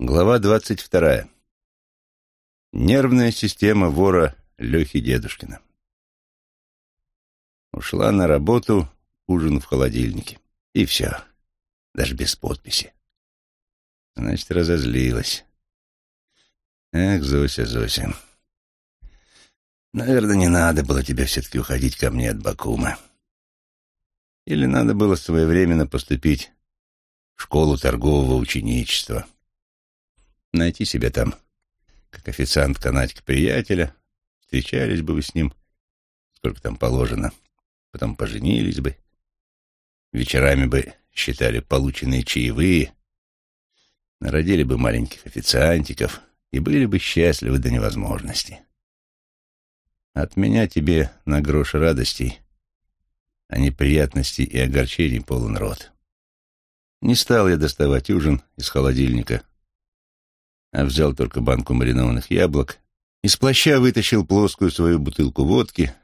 Глава двадцать вторая. Нервная система вора Лехи Дедушкина. Ушла на работу, ужин в холодильнике. И все. Даже без подписи. Значит, разозлилась. Эх, Зося, Зося. Наверное, не надо было тебе все-таки уходить ко мне от Бакума. Или надо было своевременно поступить в школу торгового ученичества найти себе там, как официантка Надька, приятеля, встречались бы вы с ним, сколько там положено, потом поженились бы, вечерами бы считали полученные чаевые, народили бы маленьких официантиков и были бы счастливы до невозможности. От меня тебе на грош радостей, а неприятностей и огорчений полон рот. Не стал я доставать ужин из холодильника, а взял только банку маринованных яблок, из плаща вытащил плоскую свою бутылку водки,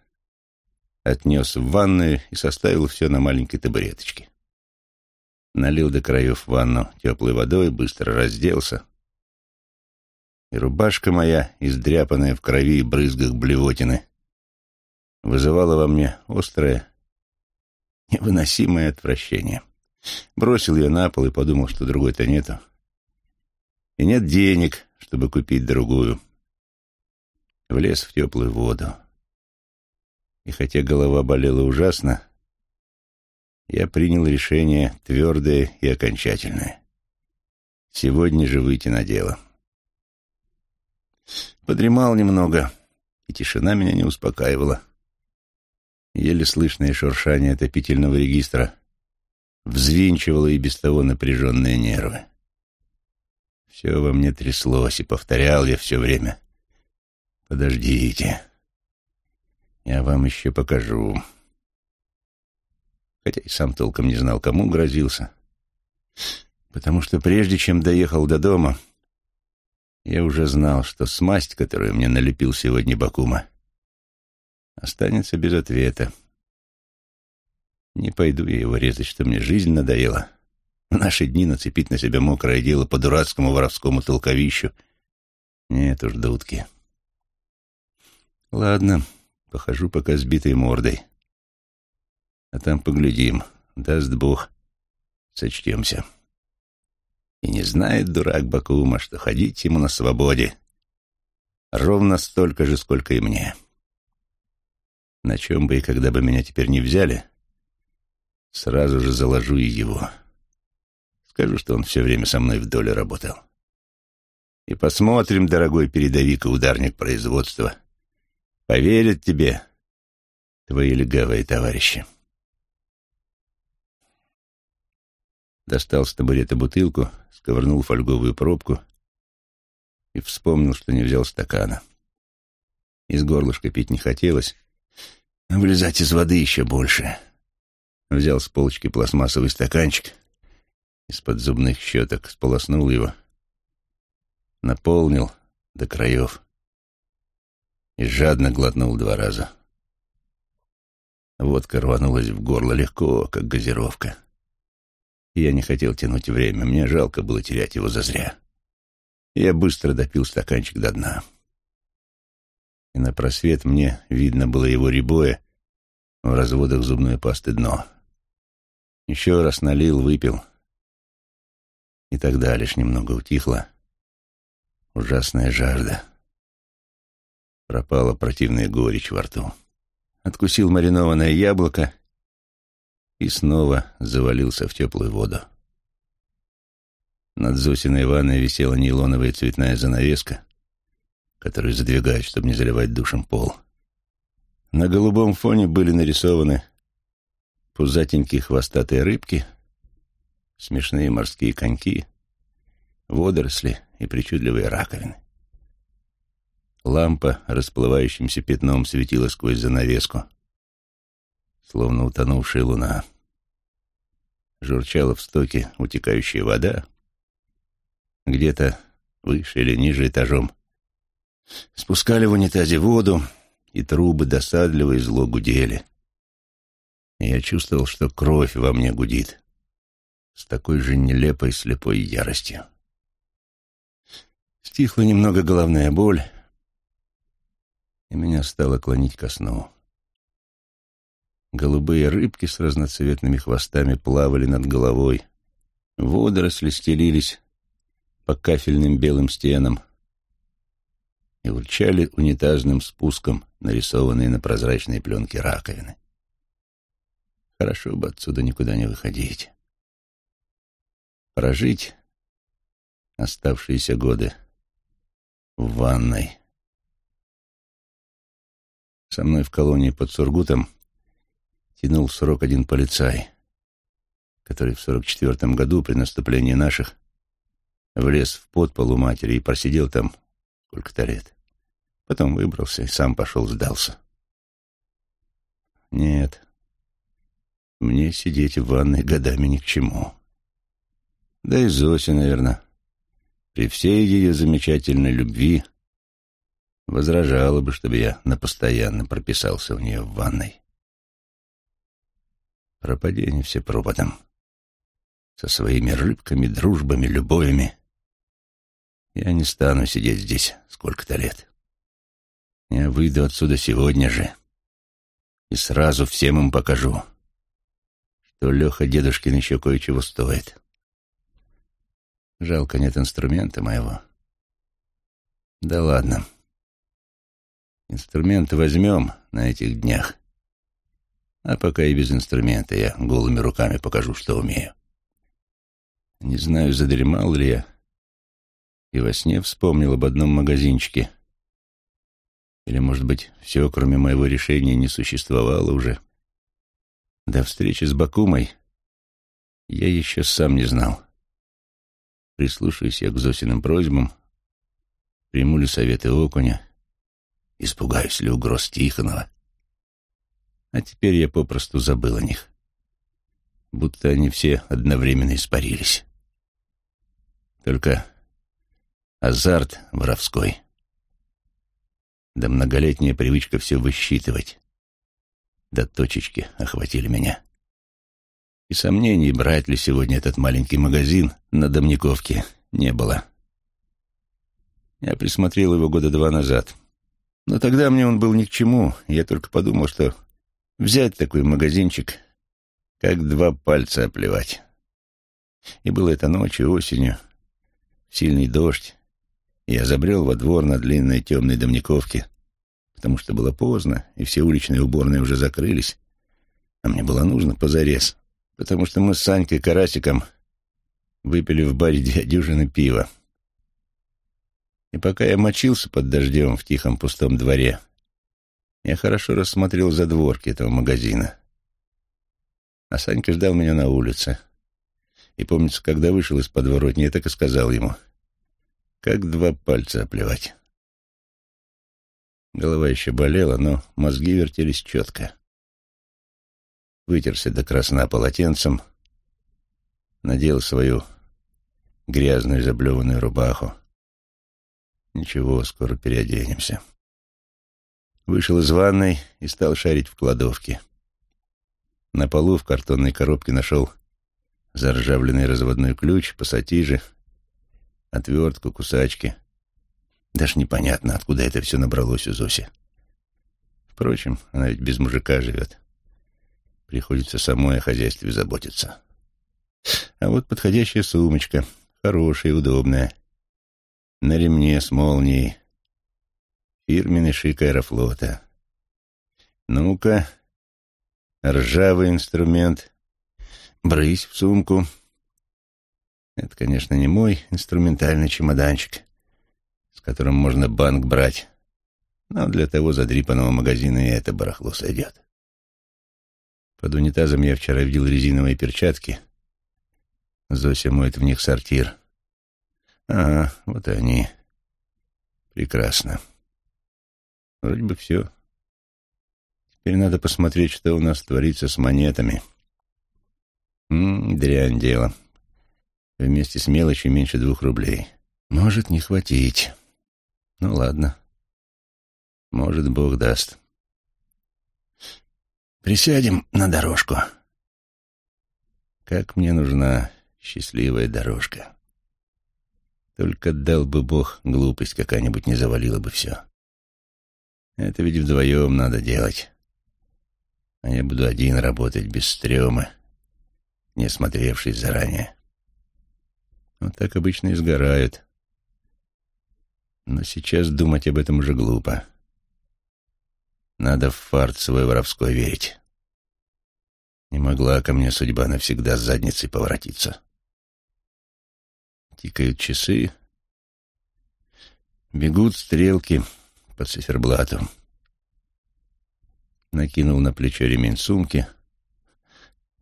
отнес в ванную и составил все на маленькой табуреточке. Налил до краев ванну теплой водой, быстро разделся. И рубашка моя, издряпанная в крови и брызгах блевотины, вызывала во мне острое, невыносимое отвращение. Бросил ее на пол и подумал, что другой-то нету и нет денег, чтобы купить другую. Влез в теплую воду. И хотя голова болела ужасно, я принял решение твердое и окончательное. Сегодня же выйти на дело. Подремал немного, и тишина меня не успокаивала. Еле слышное шуршание отопительного регистра взвинчивало и без того напряженные нервы. Все во мне тряслось, и повторял я все время. «Подождите, я вам еще покажу». Хотя и сам толком не знал, кому грозился. Потому что прежде чем доехал до дома, я уже знал, что смасть, которую мне налепил сегодня Бакума, останется без ответа. Не пойду я его резать, что мне жизнь надоела. В наши дни нацепить на себя мокрое дело по дурацкому воровскому толковищу. Нет уж, дудки. Ладно, похожу пока сбитой мордой. А там поглядим, даст Бог, сочтемся. И не знает дурак Бакума, что ходить ему на свободе ровно столько же, сколько и мне. На чем бы и когда бы меня теперь не взяли, сразу же заложу и его. — Скажу, что он все время со мной в доле работал. И посмотрим, дорогой передовик и ударник производства, поверят тебе твои легавые товарищи. Достал с табурета бутылку, сковырнул фольговую пробку и вспомнил, что не взял стакана. Из горлышка пить не хотелось, а вылезать из воды еще больше. Взял с полочки пластмассовый стаканчик — из-под зубных щеток, сполоснул его, наполнил до краев и жадно глотнул два раза. Водка рванулась в горло легко, как газировка. я не хотел тянуть время, мне жалко было терять его зазря. Я быстро допил стаканчик до дна. И на просвет мне видно было его рябое в разводах зубной пасты дно. Еще раз налил, выпил — и тогда лишь немного утихла ужасная жажда. Пропала противная горечь во рту. Откусил маринованное яблоко и снова завалился в теплую воду. Над Зосиной ванной висела нейлоновая цветная занавеска, которую задвигают, чтобы не заливать душем пол. На голубом фоне были нарисованы пузатенькие хвостатые рыбки смешные морские коньки, водоросли и причудливые раковины. Лампа расплывающимся пятном светила сквозь занавеску, словно утонувшая луна. Журчала в стоке утекающая вода. Где-то выше или ниже этажом спускали в унитазе воду, и трубы досадливо и зло гудели. Я чувствовал, что кровь во мне гудит с такой же нелепой слепой яростью. Стихла немного головная боль, и меня стало клонить ко сну. Голубые рыбки с разноцветными хвостами плавали над головой. Водоросли стелились по кафельным белым стенам и урчали унитазным спуском, нарисованные на прозрачной пленке раковины. Хорошо бы отсюда никуда не выходить. Прожить оставшиеся годы в ванной. Со мной в колонии под Сургутом тянул срок один полицай, который в сорок четвертом году при наступлении наших влез в подпол у матери и просидел там сколько-то лет. Потом выбрался и сам пошел сдался. Нет, мне сидеть в ванной годами ни к чему. Да и Зося, наверное, при всей ее замечательной любви возражала бы, чтобы я на постоянно прописался у нее в ванной. Пропади они все пропадом. Со своими рыбками, дружбами, любовями. Я не стану сидеть здесь сколько-то лет. Я выйду отсюда сегодня же и сразу всем им покажу, что Леха дедушкин еще кое-чего стоит. Жалко, нет инструмента моего. Да ладно. Инструмент возьмем на этих днях. А пока и без инструмента я голыми руками покажу, что умею. Не знаю, задремал ли я, и во сне вспомнил об одном магазинчике. Или, может быть, все, кроме моего решения, не существовало уже. До встречи с Бакумой я еще сам не знал. Прислушаюсь я к Зосиным просьбам, приму ли советы окуня, испугаюсь ли угроз Тихонова. А теперь я попросту забыл о них, будто они все одновременно испарились. Только азарт воровской, да многолетняя привычка все высчитывать, до точечки охватили меня. И сомнений, брать ли сегодня этот маленький магазин на Домниковке, не было. Я присмотрел его года два назад. Но тогда мне он был ни к чему, я только подумал, что взять такой магазинчик, как два пальца оплевать. И было это ночью, осенью, сильный дождь. Я забрел во двор на длинной темной домниковке, потому что было поздно, и все уличные уборные уже закрылись, а мне было нужно позарез потому что мы с Санькой Карасиком выпили в баре две дюжины пива. И пока я мочился под дождем в тихом пустом дворе, я хорошо рассмотрел задворки этого магазина. А Санька ждал меня на улице. И, помнится, когда вышел из подворотни, я так и сказал ему, как два пальца оплевать. Голова еще болела, но мозги вертелись четко вытерся до красна полотенцем, надел свою грязную заблеванную рубаху. Ничего, скоро переоденемся. Вышел из ванной и стал шарить в кладовке. На полу в картонной коробке нашел заржавленный разводной ключ, пассатижи, отвертку, кусачки. Даже непонятно, откуда это все набралось у Зоси. Впрочем, она ведь без мужика живет. Приходится самой о хозяйстве заботиться. А вот подходящая сумочка, хорошая удобная. На ремне с молнией. Фирменный шик аэрофлота. Ну-ка, ржавый инструмент. Брысь в сумку. Это, конечно, не мой инструментальный чемоданчик, с которым можно банк брать, но для того задрипанного магазина и это барахло сойдет. Под унитазом я вчера видел резиновые перчатки. Зося моет в них сортир. Ага, вот они. Прекрасно. Вроде бы все. Теперь надо посмотреть, что у нас творится с монетами. М -м, дрянь дело. Вместе с мелочью меньше двух рублей. Может не хватить. Ну ладно. Может, Бог даст. Присядем на дорожку. Как мне нужна счастливая дорожка. Только дал бы Бог, глупость какая-нибудь не завалила бы все. Это ведь вдвоем надо делать. А я буду один работать без стрёмы, не осмотревшись заранее. Вот так обычно и сгорают. Но сейчас думать об этом уже глупо. Надо в фарт свой воровской верить. Не могла ко мне судьба навсегда с задницей поворотиться. Тикают часы, бегут стрелки по циферблату. Накинул на плечо ремень сумки,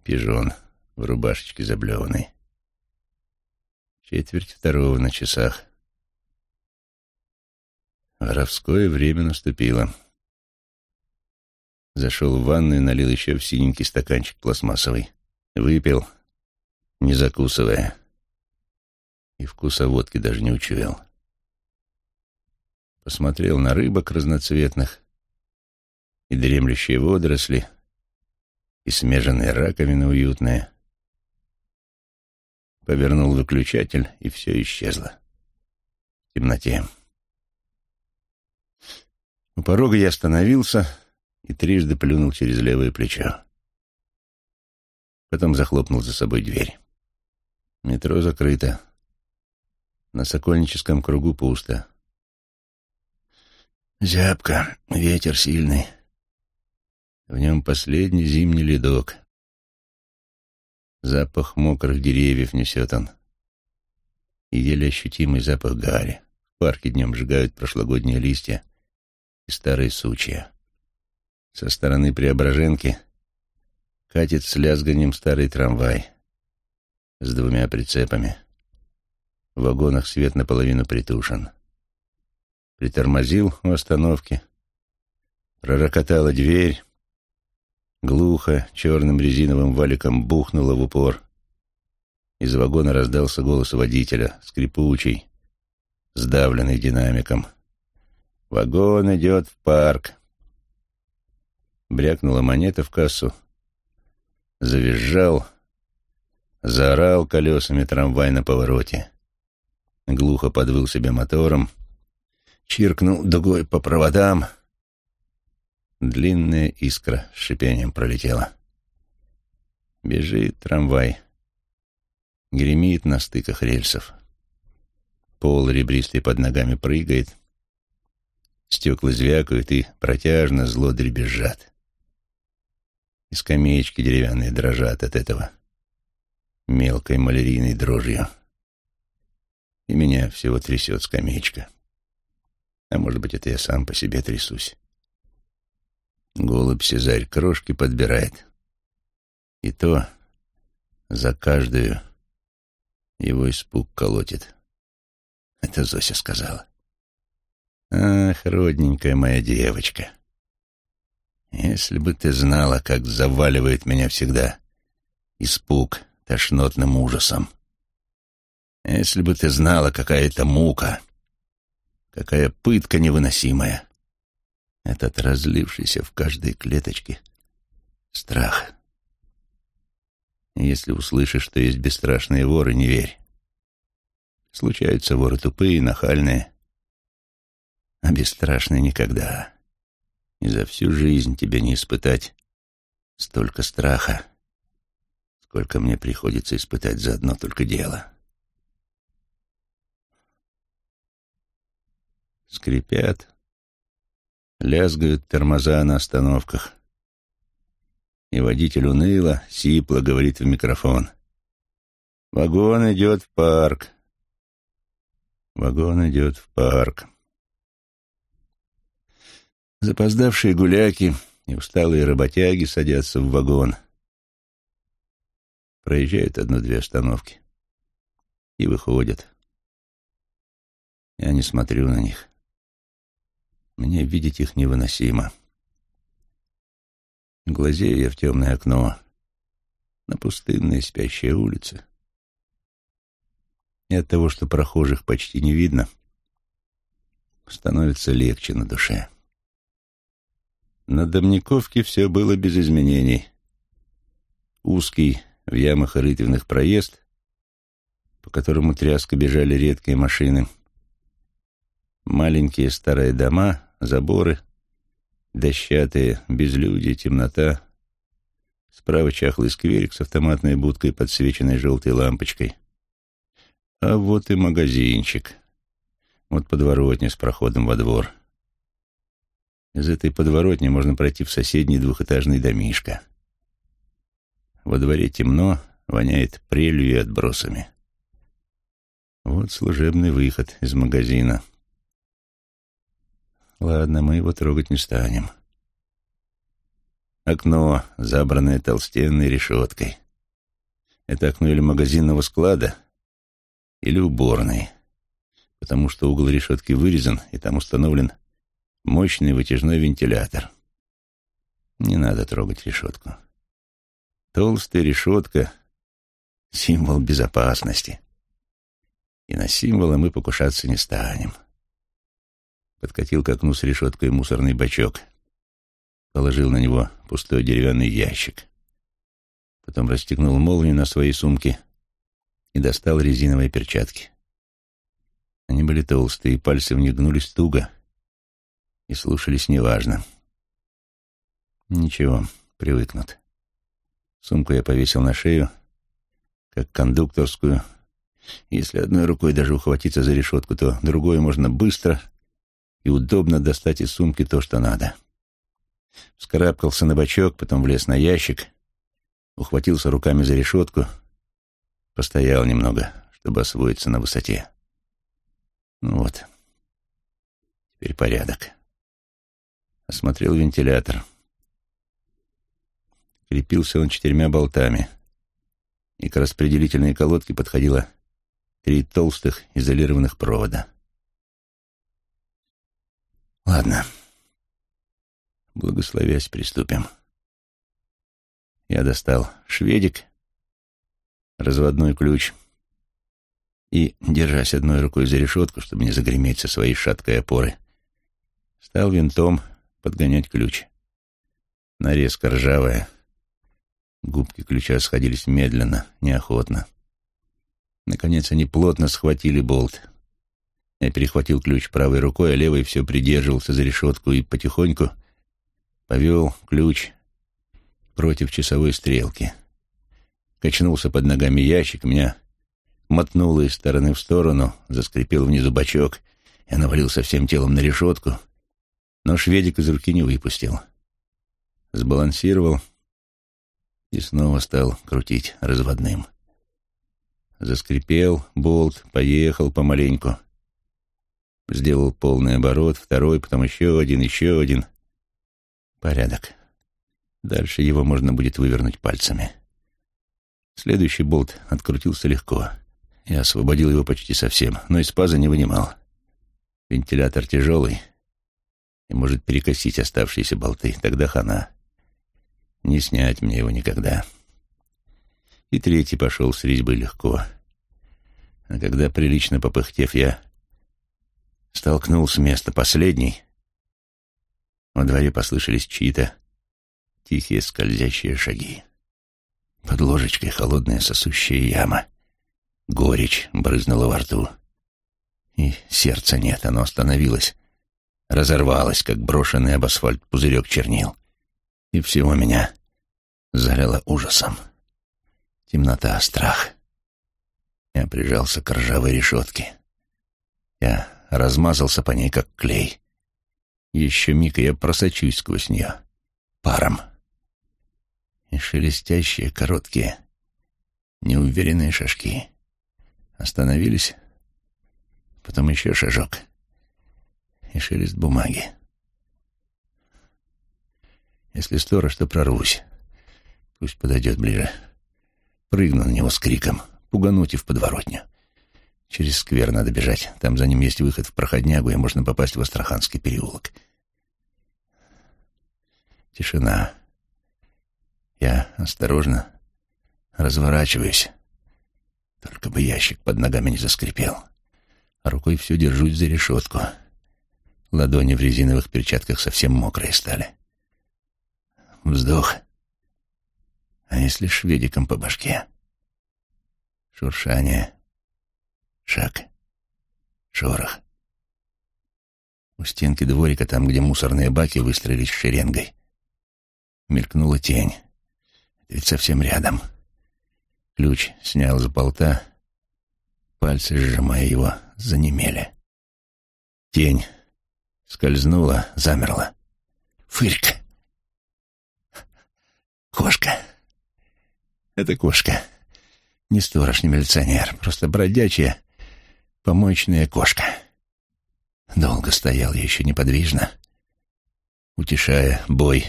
пижон в рубашечке заблеванной. Четверть второго на часах. Воровское время наступило. Зашел в ванную, налил еще в синенький стаканчик пластмассовый. Выпил, не закусывая. И вкуса водки даже не учуял. Посмотрел на рыбок разноцветных, и дремлющие водоросли, и смеженные раковины уютные. Повернул выключатель, и все исчезло. В темноте. У порога я остановился и трижды плюнул через левое плечо. Потом захлопнул за собой дверь. Метро закрыто. На Сокольническом кругу пусто. Зябко, ветер сильный. В нем последний зимний ледок. Запах мокрых деревьев несет он. И еле ощутимый запах гари. В парке днем сжигают прошлогодние листья и старые сучья. Со стороны Преображенки катит с лязганием старый трамвай с двумя прицепами. В вагонах свет наполовину притушен. Притормозил у остановки. Пророкотала дверь. Глухо, черным резиновым валиком бухнула в упор. Из вагона раздался голос водителя, скрипучий, сдавленный динамиком — Вагон идет в парк. Брякнула монета в кассу. Завизжал. Заорал колесами трамвай на повороте. Глухо подвыл себе мотором. Чиркнул дугой по проводам. Длинная искра с шипением пролетела. Бежит трамвай. Гремит на стыках рельсов. Пол ребристый под ногами прыгает — Стекла звякают и протяжно зло дребезжат. И скамеечки деревянные дрожат от этого мелкой малярийной дрожью. И меня всего трясет скамеечка. А может быть, это я сам по себе трясусь. Голубь Сезарь крошки подбирает. И то за каждую его испуг колотит. Это Зося сказала. Ах, родненькая моя девочка, если бы ты знала, как заваливает меня всегда испуг тошнотным ужасом. Если бы ты знала, какая это мука, какая пытка невыносимая. Этот разлившийся в каждой клеточке страх. Если услышишь, что есть бесстрашные воры, не верь. Случаются воры тупые, нахальные, а бесстрашный никогда. И за всю жизнь тебе не испытать столько страха, сколько мне приходится испытать за одно только дело. Скрипят, лязгают тормоза на остановках. И водитель уныло, сипло говорит в микрофон. «Вагон идет в парк. Вагон идет в парк». Запоздавшие гуляки и усталые работяги садятся в вагон. Проезжают одну-две остановки и выходят. Я не смотрю на них. Мне видеть их невыносимо. Глазею я в темное окно, на пустынные спящие улицы. И от того, что прохожих почти не видно, становится легче на душе. На Домниковке все было без изменений. Узкий, в ямах и рытвинах проезд, по которому тряска бежали редкие машины. Маленькие старые дома, заборы, дощатые, безлюдие, темнота. Справа чахлый скверик с автоматной будкой, подсвеченной желтой лампочкой. А вот и магазинчик. Вот подворотня с проходом во двор. Из этой подворотни можно пройти в соседний двухэтажный домишко. Во дворе темно, воняет прелью и отбросами. Вот служебный выход из магазина. Ладно, мы его трогать не станем. Окно, забранное толстенной решеткой. Это окно или магазинного склада, или уборной, потому что угол решетки вырезан, и там установлен мощный вытяжной вентилятор. Не надо трогать решетку. Толстая решетка — символ безопасности. И на символы мы покушаться не станем. Подкатил к окну с решеткой мусорный бачок. Положил на него пустой деревянный ящик. Потом расстегнул молнию на своей сумке и достал резиновые перчатки. Они были толстые, пальцы в них гнулись туго и слушались неважно. Ничего, привыкнут. Сумку я повесил на шею, как кондукторскую. Если одной рукой даже ухватиться за решетку, то другой можно быстро и удобно достать из сумки то, что надо. Вскарабкался на бочок, потом влез на ящик, ухватился руками за решетку, постоял немного, чтобы освоиться на высоте. Ну вот, теперь порядок. Осмотрел вентилятор. Крепился он четырьмя болтами, и к распределительной колодке подходило три толстых изолированных провода. Ладно, благословясь, приступим. Я достал шведик, разводной ключ и, держась одной рукой за решетку, чтобы не загреметь со своей шаткой опоры, стал винтом подгонять ключ. Нарезка ржавая — Губки ключа сходились медленно, неохотно. Наконец они плотно схватили болт. Я перехватил ключ правой рукой, а левой все придерживался за решетку и потихоньку повел ключ против часовой стрелки. Качнулся под ногами ящик, меня мотнуло из стороны в сторону, заскрипел внизу бачок, я навалился всем телом на решетку, но шведик из руки не выпустил. Сбалансировал — и снова стал крутить разводным. Заскрипел болт, поехал помаленьку. Сделал полный оборот, второй, потом еще один, еще один. Порядок. Дальше его можно будет вывернуть пальцами. Следующий болт открутился легко. Я освободил его почти совсем, но из паза не вынимал. Вентилятор тяжелый и может перекосить оставшиеся болты. Тогда хана. Не снять мне его никогда. И третий пошел с резьбы легко. А когда, прилично попыхтев, я столкнул с места последний, во дворе послышались чьи-то тихие скользящие шаги. Под ложечкой холодная сосущая яма. Горечь брызнула во рту. И сердца нет, оно остановилось, разорвалось, как брошенный об асфальт пузырек чернил и всего меня залило ужасом. Темнота, страх. Я прижался к ржавой решетке. Я размазался по ней, как клей. Еще миг, и я просочусь сквозь нее. Паром. И шелестящие, короткие, неуверенные шажки. Остановились. Потом еще шажок. И шелест бумаги. Если сторож, то прорвусь. Пусть подойдет ближе. Прыгну на него с криком, пугануть и в подворотню. Через сквер надо бежать. Там за ним есть выход в проходнягу, и можно попасть в Астраханский переулок. Тишина. Я осторожно разворачиваюсь. Только бы ящик под ногами не заскрипел. А рукой все держусь за решетку. Ладони в резиновых перчатках совсем мокрые стали. Вздох. А если шведиком по башке? Шуршание. Шаг. Шорох. У стенки дворика, там, где мусорные баки выстроились шеренгой, мелькнула тень. Это ведь совсем рядом. Ключ снял с болта, пальцы, сжимая его, занемели. Тень скользнула, замерла. Фырька. Кошка. Это кошка. Не сторож, не милиционер, просто бродячая помоечная кошка. Долго стоял я еще неподвижно, утешая бой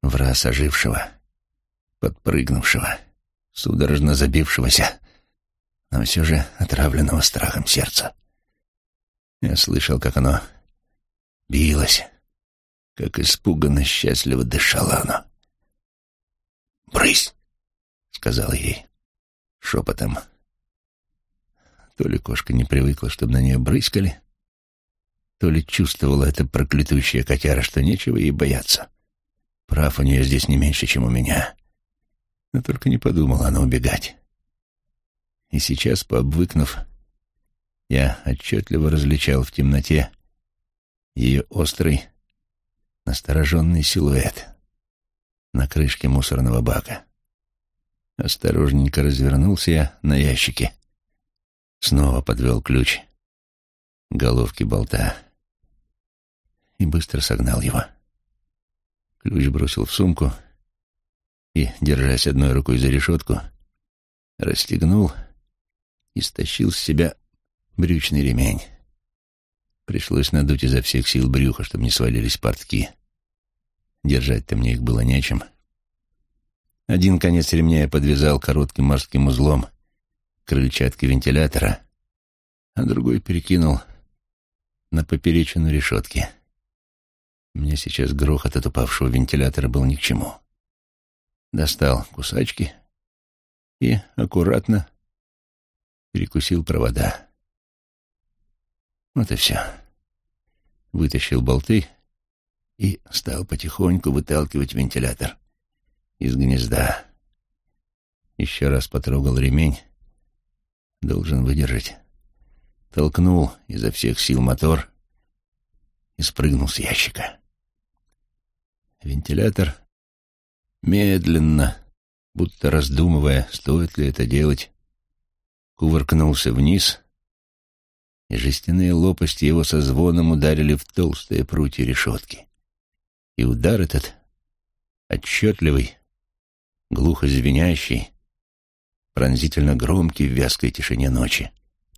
в раз ожившего, подпрыгнувшего, судорожно забившегося, но все же отравленного страхом сердца. Я слышал, как оно билось, как испуганно счастливо дышало оно. «Брысь!» — сказал ей шепотом. То ли кошка не привыкла, чтобы на нее брызгали, то ли чувствовала эта проклятущая котяра, что нечего ей бояться. Прав у нее здесь не меньше, чем у меня. Но только не подумала она убегать. И сейчас, пообвыкнув, я отчетливо различал в темноте ее острый, настороженный силуэт на крышке мусорного бака. Осторожненько развернулся я на ящике. Снова подвел ключ к головке болта и быстро согнал его. Ключ бросил в сумку и, держась одной рукой за решетку, расстегнул и стащил с себя брючный ремень. Пришлось надуть изо всех сил брюха, чтобы не свалились портки. Держать-то мне их было нечем. Один конец ремня я подвязал коротким морским узлом к крыльчатке вентилятора, а другой перекинул на поперечину решетки. Мне сейчас грохот от упавшего вентилятора был ни к чему. Достал кусачки и аккуратно перекусил провода. Вот и все. Вытащил болты и стал потихоньку выталкивать вентилятор из гнезда. Еще раз потрогал ремень. Должен выдержать. Толкнул изо всех сил мотор и спрыгнул с ящика. Вентилятор медленно, будто раздумывая, стоит ли это делать, кувыркнулся вниз, и жестяные лопасти его со звоном ударили в толстые прутья решетки. И удар этот, отчетливый, глухо звенящий, пронзительно громкий в вязкой тишине ночи,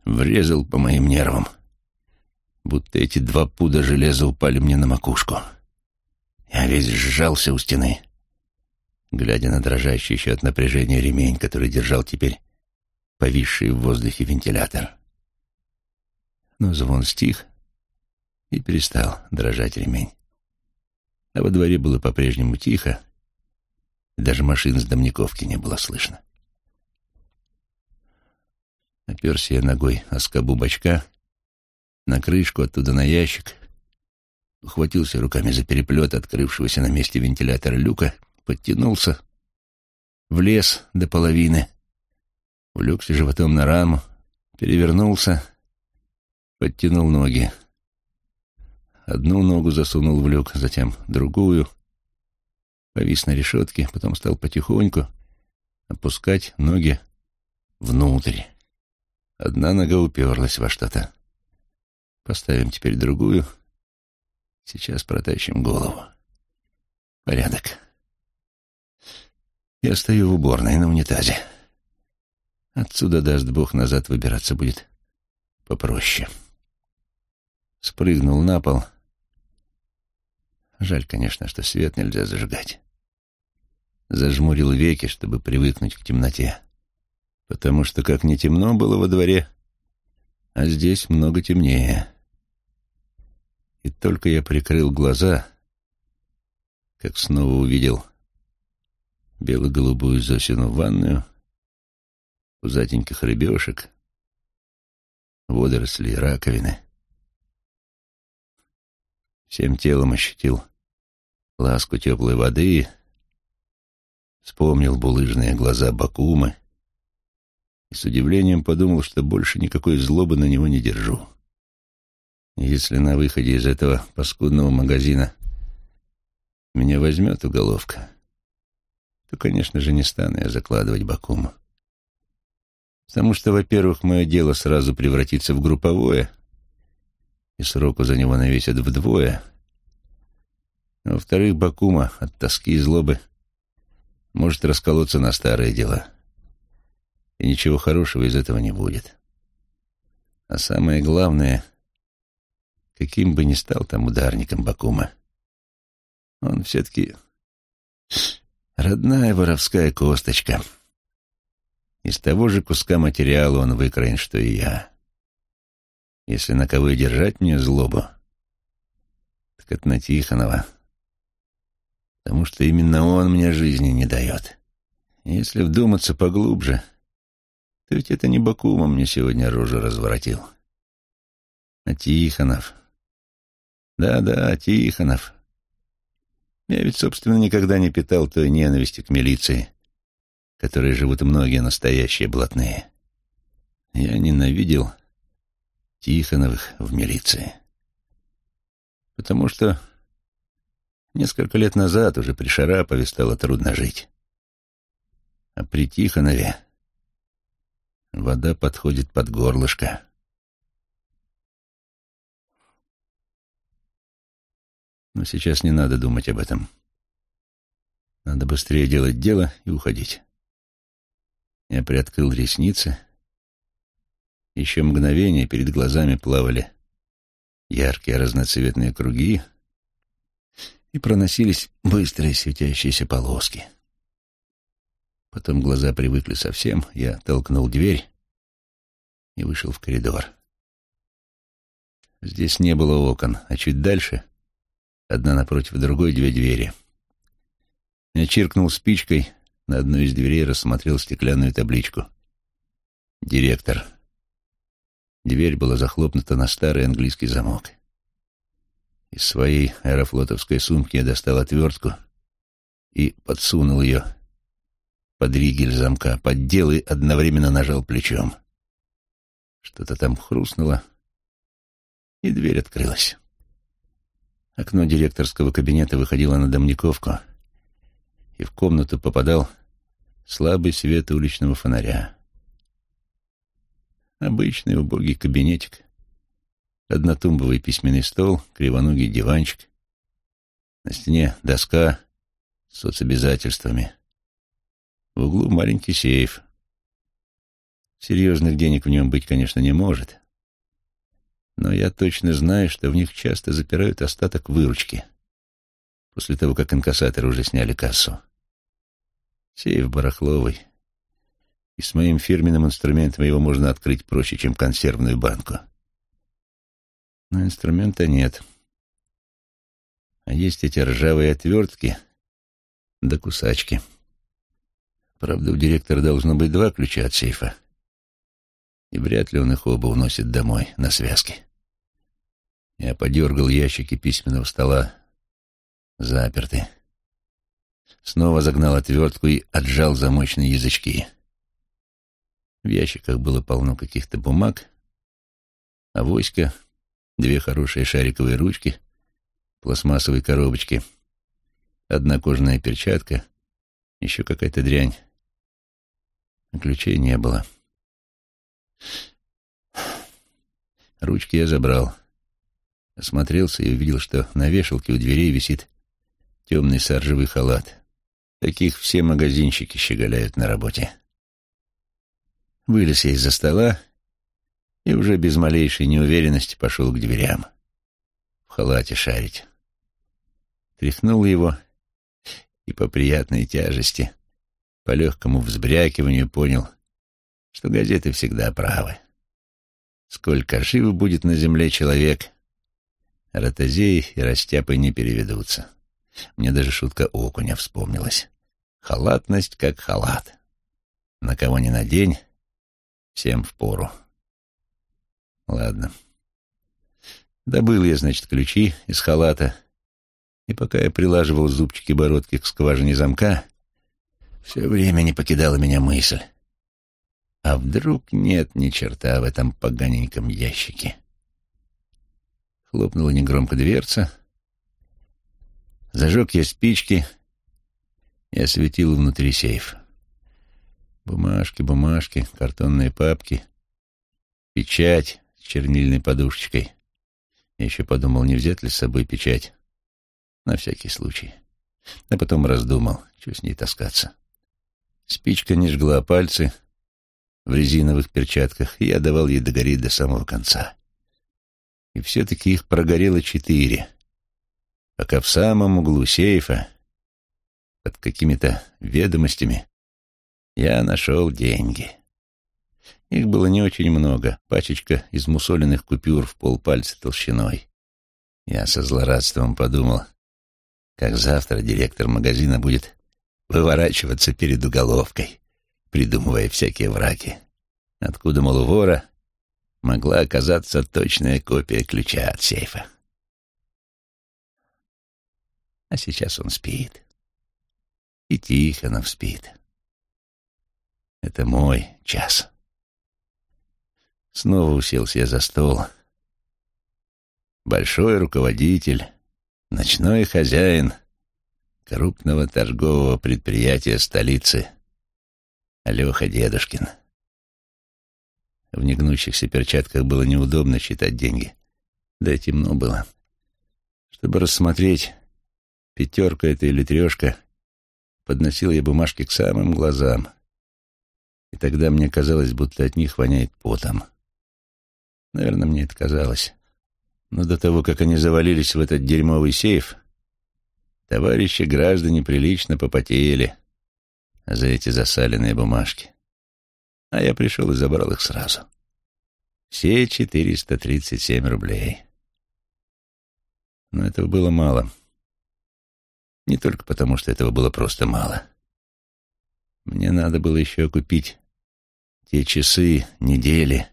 врезал по моим нервам, будто эти два пуда железа упали мне на макушку. — я весь сжался у стены, глядя на дрожащий еще от напряжения ремень, который держал теперь повисший в воздухе вентилятор. Но звон стих и перестал дрожать ремень. А во дворе было по-прежнему тихо, даже машин с домниковки не было слышно. Оперся я ногой о скобу бачка, на крышку, оттуда на ящик, ухватился руками за переплет открывшегося на месте вентилятора люка, подтянулся, влез до половины, улегся животом на раму, перевернулся, подтянул ноги. Одну ногу засунул в люк, затем другую, повис на решетке, потом стал потихоньку опускать ноги внутрь. Одна нога уперлась во что-то. Поставим теперь другую — Сейчас протащим голову. Порядок. Я стою в уборной на унитазе. Отсюда, даст Бог, назад выбираться будет попроще. Спрыгнул на пол. Жаль, конечно, что свет нельзя зажигать. Зажмурил веки, чтобы привыкнуть к темноте. Потому что как не темно было во дворе, а здесь много темнее. И только я прикрыл глаза, как снова увидел бело-голубую Зосину ванную, пузатеньких рыбешек, водоросли и раковины. Всем телом ощутил ласку теплой воды, вспомнил булыжные глаза Бакумы, и с удивлением подумал, что больше никакой злобы на него не держу. Если на выходе из этого паскудного магазина меня возьмет уголовка, то, конечно же, не стану я закладывать Бакума. Потому что, во-первых, мое дело сразу превратится в групповое, и сроку за него навесят вдвое. А во-вторых, Бакума от тоски и злобы может расколоться на старые дела. И ничего хорошего из этого не будет. А самое главное — каким бы ни стал там ударником Бакума. Он все-таки родная воровская косточка. Из того же куска материала он выкроен, что и я. Если на кого и держать мне злобу, так это на Тихонова. Потому что именно он мне жизни не дает. Если вдуматься поглубже, то ведь это не Бакума мне сегодня рожу разворотил, а Тихонов — да-да, Тихонов. Я ведь, собственно, никогда не питал той ненависти к милиции, которой живут многие настоящие блатные. Я ненавидел Тихоновых в милиции. Потому что несколько лет назад уже при Шарапове стало трудно жить. А при Тихонове вода подходит под горлышко. Но сейчас не надо думать об этом. Надо быстрее делать дело и уходить. Я приоткрыл ресницы. Еще мгновение перед глазами плавали яркие разноцветные круги и проносились быстрые светящиеся полоски. Потом глаза привыкли совсем, я толкнул дверь и вышел в коридор. Здесь не было окон, а чуть дальше одна напротив другой две двери. Я чиркнул спичкой, на одной из дверей рассмотрел стеклянную табличку. «Директор». Дверь была захлопнута на старый английский замок. Из своей аэрофлотовской сумки я достал отвертку и подсунул ее под ригель замка, поддел и одновременно нажал плечом. Что-то там хрустнуло, и дверь открылась. Окно директорского кабинета выходило на Домниковку, и в комнату попадал слабый свет уличного фонаря. Обычный убогий кабинетик, однотумбовый письменный стол, кривоногий диванчик, на стене доска с соцобязательствами, в углу маленький сейф. Серьезных денег в нем быть, конечно, не может, но я точно знаю, что в них часто запирают остаток выручки после того, как инкассаторы уже сняли кассу. Сейф барахловый, и с моим фирменным инструментом его можно открыть проще, чем консервную банку. Но инструмента нет. А есть эти ржавые отвертки да кусачки. Правда, у директора должно быть два ключа от сейфа, и вряд ли он их оба уносит домой на связке. Я подергал ящики письменного стола. Заперты. Снова загнал отвертку и отжал замочные язычки. В ящиках было полно каких-то бумаг, а авоська, две хорошие шариковые ручки, пластмассовые коробочки, одна кожаная перчатка, еще какая-то дрянь. ключей не было. Ручки я забрал. Осмотрелся и увидел, что на вешалке у дверей висит темный саржевый халат. Таких все магазинщики щеголяют на работе. Вылез я из-за стола и уже без малейшей неуверенности пошел к дверям. В халате шарить. Тряхнул его и по приятной тяжести, по легкому взбрякиванию понял, что газеты всегда правы. Сколько жив будет на земле человек — Ротозеи и растяпы не переведутся. Мне даже шутка окуня вспомнилась. Халатность как халат. На кого ни надень, всем впору. Ладно. Добыл я, значит, ключи из халата, и пока я прилаживал зубчики бородки к скважине замка, все время не покидала меня мысль. А вдруг нет ни черта в этом поганеньком ящике? Хлопнула негромко дверца. Зажег я спички и осветил внутри сейф. Бумажки, бумажки, картонные папки, печать с чернильной подушечкой. Я еще подумал, не взять ли с собой печать. На всякий случай. А потом раздумал, что с ней таскаться. Спичка не жгла пальцы в резиновых перчатках, и я давал ей догореть до самого конца. И все-таки их прогорело четыре, пока в самом углу сейфа, под какими-то ведомостями, я нашел деньги. Их было не очень много, пачечка из мусоленных купюр в полпальца толщиной. Я со злорадством подумал, как завтра директор магазина будет выворачиваться перед уголовкой, придумывая всякие враки. Откуда, мол, у вора могла оказаться точная копия ключа от сейфа. А сейчас он спит. И Тихонов спит. Это мой час. Снова уселся я за стол. Большой руководитель, ночной хозяин крупного торгового предприятия столицы Алёха Дедушкин. В негнущихся перчатках было неудобно считать деньги. Да и темно было. Чтобы рассмотреть, пятерка это или трешка, подносил я бумажки к самым глазам. И тогда мне казалось, будто от них воняет потом. Наверное, мне это казалось. Но до того, как они завалились в этот дерьмовый сейф, товарищи граждане прилично попотели за эти засаленные бумажки. А я пришел и забрал их сразу. Все 437 рублей. Но этого было мало. Не только потому, что этого было просто мало. Мне надо было еще купить те часы, недели,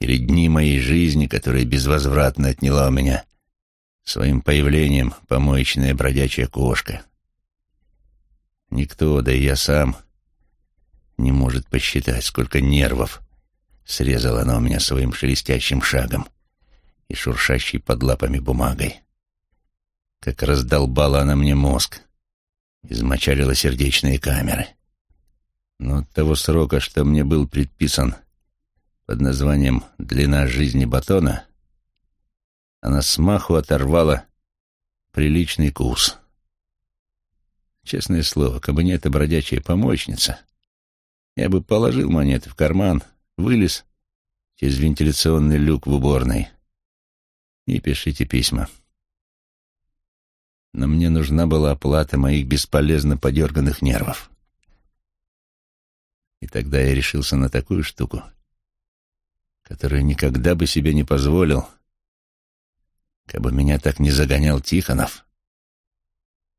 или дни моей жизни, которые безвозвратно отняла у меня своим появлением помоечная бродячая кошка. Никто, да и я сам, не может посчитать, сколько нервов срезала она у меня своим шелестящим шагом и шуршащей под лапами бумагой. Как раздолбала она мне мозг, измочалила сердечные камеры. Но от того срока, что мне был предписан под названием «Длина жизни батона», она смаху оторвала приличный кус. Честное слово, кабы не эта бродячая помощница, я бы положил монеты в карман, вылез через вентиляционный люк в уборной и пишите письма. Но мне нужна была оплата моих бесполезно подерганных нервов. И тогда я решился на такую штуку — которую никогда бы себе не позволил, кабы меня так не загонял Тихонов,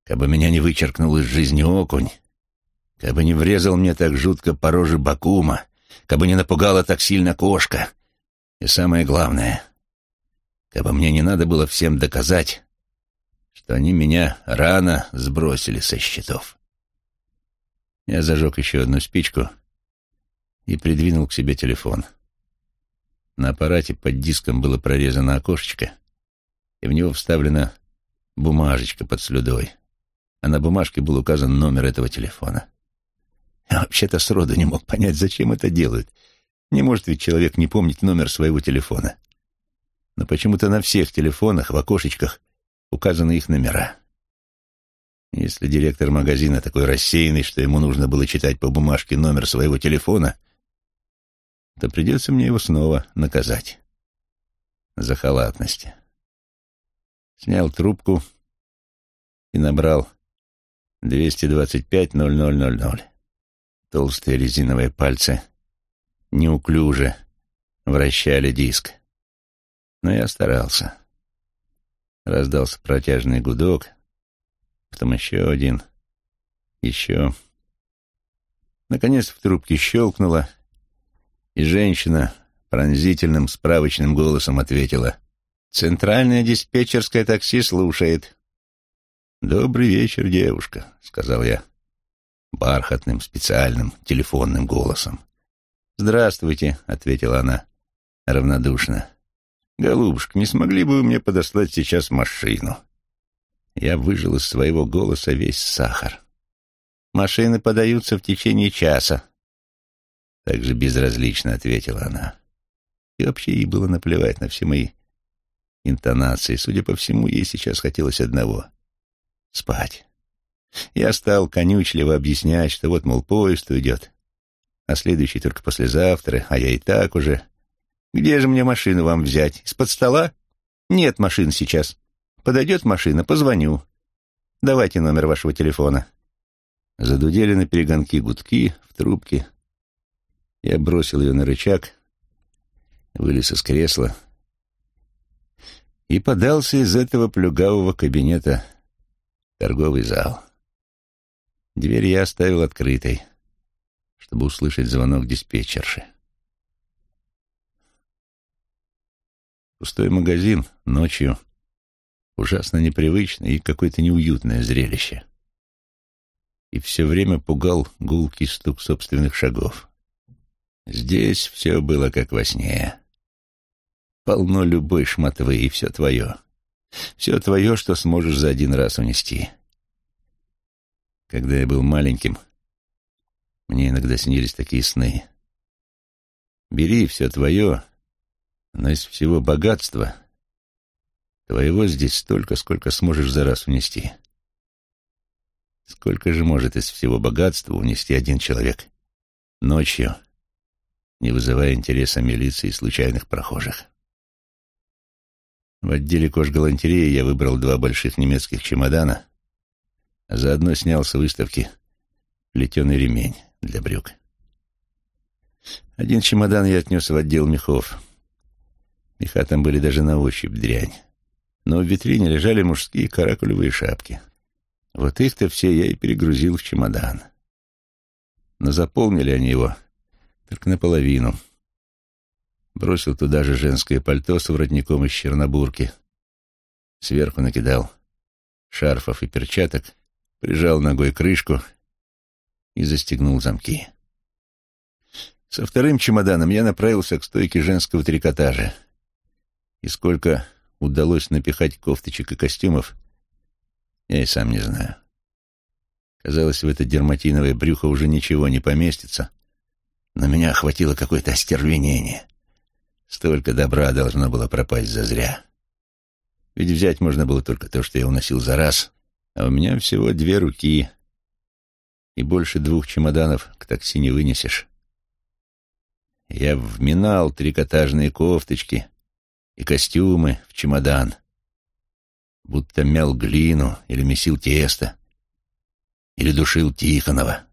кабы меня не вычеркнул из жизни окунь, кабы не врезал мне так жутко по роже Бакума, кабы не напугала так сильно кошка, и самое главное, кабы мне не надо было всем доказать, что они меня рано сбросили со счетов. Я зажег еще одну спичку и придвинул к себе телефон — на аппарате под диском было прорезано окошечко, и в него вставлена бумажечка под слюдой, а на бумажке был указан номер этого телефона. Я вообще-то сроду не мог понять, зачем это делают. Не может ведь человек не помнить номер своего телефона. Но почему-то на всех телефонах в окошечках указаны их номера. Если директор магазина такой рассеянный, что ему нужно было читать по бумажке номер своего телефона, то придется мне его снова наказать за халатность. Снял трубку и набрал 225-0000. Толстые резиновые пальцы неуклюже вращали диск. Но я старался. Раздался протяжный гудок, потом еще один, еще. Наконец в трубке щелкнуло, и женщина пронзительным справочным голосом ответила. «Центральное диспетчерское такси слушает». «Добрый вечер, девушка», — сказал я бархатным, специальным телефонным голосом. «Здравствуйте», — ответила она равнодушно. «Голубушка, не смогли бы вы мне подослать сейчас машину?» Я выжил из своего голоса весь сахар. «Машины подаются в течение часа», — так же безразлично ответила она. И вообще ей было наплевать на все мои интонации. Судя по всему, ей сейчас хотелось одного — спать. Я стал конючливо объяснять, что вот, мол, поезд уйдет, а следующий только послезавтра, а я и так уже. Где же мне машину вам взять? Из-под стола? Нет машин сейчас. Подойдет машина, позвоню. Давайте номер вашего телефона. Задудели на перегонки гудки в трубке. Я бросил ее на рычаг, вылез из кресла и подался из этого плюгавого кабинета в торговый зал. Дверь я оставил открытой, чтобы услышать звонок диспетчерши. Пустой магазин ночью ужасно непривычное и какое-то неуютное зрелище. И все время пугал гулкий стук собственных шагов. Здесь все было как во сне. Полно любой шматвы, и все твое. Все твое, что сможешь за один раз унести. Когда я был маленьким, мне иногда снились такие сны. Бери все твое, но из всего богатства Твоего здесь столько, сколько сможешь за раз унести. Сколько же может из всего богатства унести один человек ночью, не вызывая интереса милиции и случайных прохожих? В отделе кожгалантереи я выбрал два больших немецких чемодана, а заодно снял с выставки плетеный ремень для брюк. Один чемодан я отнес в отдел мехов. Меха там были даже на ощупь дрянь но в витрине лежали мужские каракулевые шапки. Вот их-то все я и перегрузил в чемодан. Но заполнили они его только наполовину. Бросил туда же женское пальто с воротником из чернобурки. Сверху накидал шарфов и перчаток, прижал ногой крышку и застегнул замки. Со вторым чемоданом я направился к стойке женского трикотажа. И сколько удалось напихать кофточек и костюмов, я и сам не знаю. Казалось, в это дерматиновое брюхо уже ничего не поместится, но меня охватило какое-то остервенение. Столько добра должно было пропасть зазря. Ведь взять можно было только то, что я уносил за раз, а у меня всего две руки, и больше двух чемоданов к такси не вынесешь. Я вминал трикотажные кофточки, и костюмы в чемодан, будто мял глину или месил тесто, или душил Тихонова.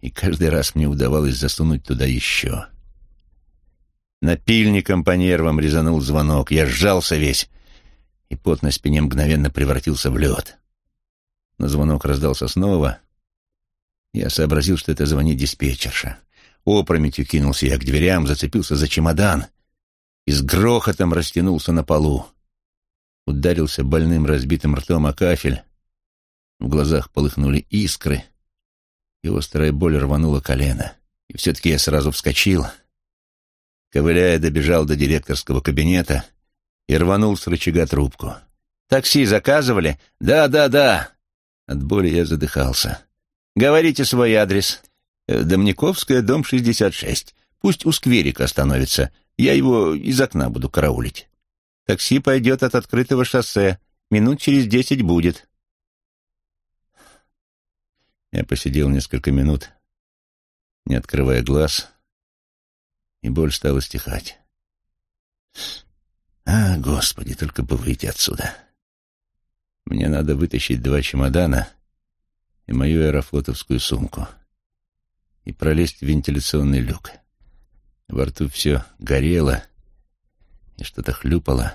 И каждый раз мне удавалось засунуть туда еще. Напильником по нервам резанул звонок. Я сжался весь, и пот на спине мгновенно превратился в лед. Но звонок раздался снова. Я сообразил, что это звонит диспетчерша. Опрометью кинулся я к дверям, зацепился за чемодан и с грохотом растянулся на полу. Ударился больным разбитым ртом о кафель. В глазах полыхнули искры, и острая боль рванула колено. И все-таки я сразу вскочил. Ковыляя, добежал до директорского кабинета и рванул с рычага трубку. «Такси заказывали?» «Да, да, да!» От боли я задыхался. «Говорите свой адрес». «Э, «Домниковская, дом 66. Пусть у скверика остановится. Я его из окна буду караулить. Такси пойдет от открытого шоссе. Минут через десять будет. Я посидел несколько минут, не открывая глаз, и боль стала стихать. А, Господи, только бы выйти отсюда. Мне надо вытащить два чемодана и мою аэрофлотовскую сумку и пролезть в вентиляционный люк. Во рту все горело и что-то хлюпало.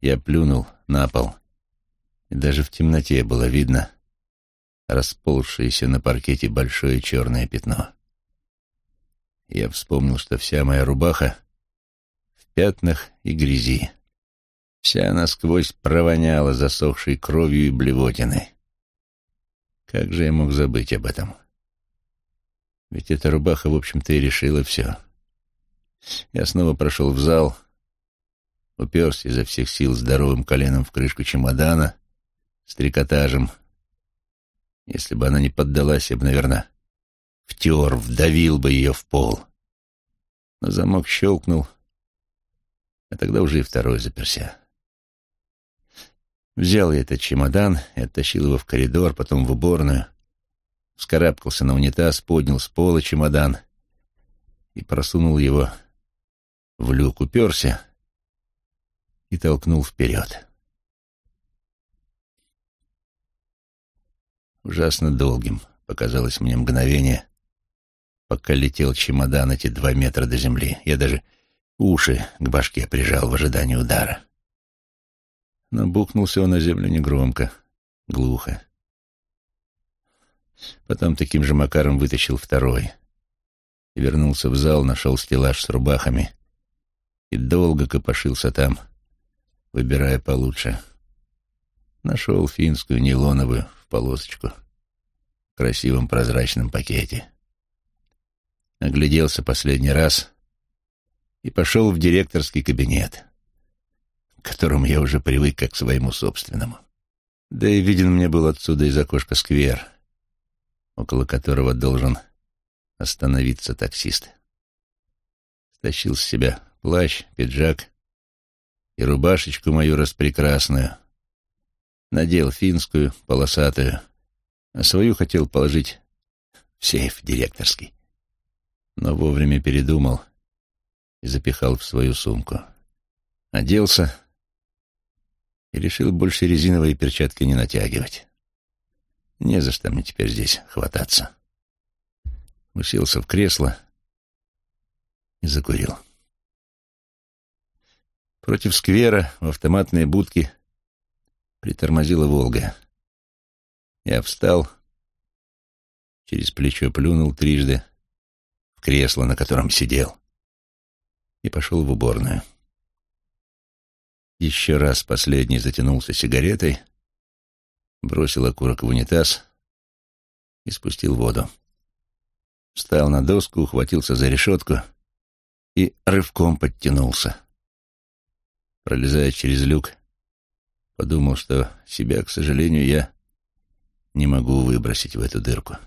Я плюнул на пол, и даже в темноте было видно расползшееся на паркете большое черное пятно. Я вспомнил, что вся моя рубаха в пятнах и грязи. Вся насквозь провоняла засохшей кровью и блевотиной. Как же я мог забыть об этом? Ведь эта рубаха, в общем-то, и решила все. Я снова прошел в зал, уперся изо всех сил здоровым коленом в крышку чемодана с трикотажем. Если бы она не поддалась, я бы, наверное, втер, вдавил бы ее в пол. Но замок щелкнул, а тогда уже и второй заперся. Взял я этот чемодан и оттащил его в коридор, потом в уборную, вскарабкался на унитаз, поднял с пола чемодан и просунул его в люк, уперся и толкнул вперед. Ужасно долгим показалось мне мгновение, пока летел чемодан эти два метра до земли. Я даже уши к башке прижал в ожидании удара. Но бухнулся он на землю негромко, глухо. Потом таким же макаром вытащил второй. Вернулся в зал, нашел стеллаж с рубахами и долго копошился там, выбирая получше. Нашел финскую нейлоновую в полосочку в красивом прозрачном пакете. Огляделся последний раз и пошел в директорский кабинет, к которому я уже привык как к своему собственному. Да и виден мне был отсюда из окошка сквер, около которого должен остановиться таксист. Стащил с себя плащ, пиджак и рубашечку мою распрекрасную. Надел финскую, полосатую, а свою хотел положить в сейф директорский. Но вовремя передумал и запихал в свою сумку. Оделся и решил больше резиновые перчатки не натягивать. Не за что мне теперь здесь хвататься. Уселся в кресло и закурил. Против сквера в автоматные будки притормозила «Волга». Я встал, через плечо плюнул трижды в кресло, на котором сидел, и пошел в уборную. Еще раз последний затянулся сигаретой — бросил окурок в унитаз и спустил воду. Встал на доску, ухватился за решетку и рывком подтянулся. Пролезая через люк, подумал, что себя, к сожалению, я не могу выбросить в эту дырку,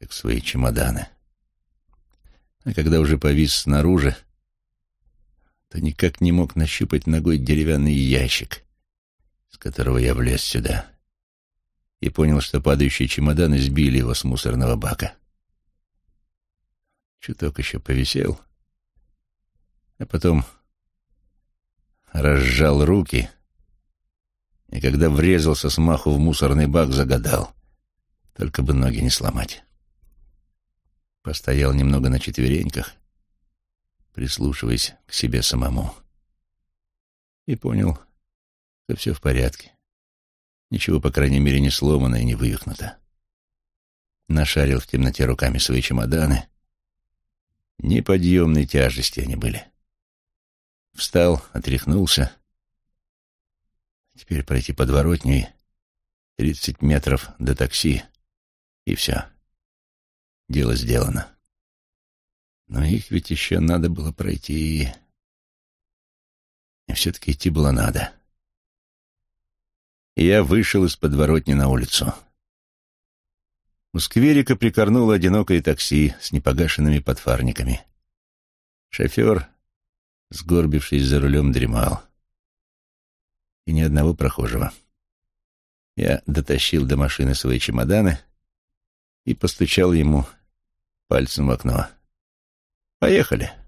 как свои чемоданы. А когда уже повис снаружи, то никак не мог нащупать ногой деревянный ящик, с которого я влез сюда и понял, что падающие чемоданы сбили его с мусорного бака. Чуток еще повисел, а потом разжал руки, и когда врезался с маху в мусорный бак, загадал, только бы ноги не сломать. Постоял немного на четвереньках, прислушиваясь к себе самому, и понял, что все в порядке. Ничего, по крайней мере, не сломано и не вывихнуто. Нашарил в темноте руками свои чемоданы. Неподъемной тяжести они были. Встал, отряхнулся. Теперь пройти подворотней тридцать метров до такси, и все. Дело сделано. Но их ведь еще надо было пройти. И все-таки идти было надо и я вышел из подворотни на улицу. У скверика прикорнуло одинокое такси с непогашенными подфарниками. Шофер, сгорбившись за рулем, дремал. И ни одного прохожего. Я дотащил до машины свои чемоданы и постучал ему пальцем в окно. «Поехали!»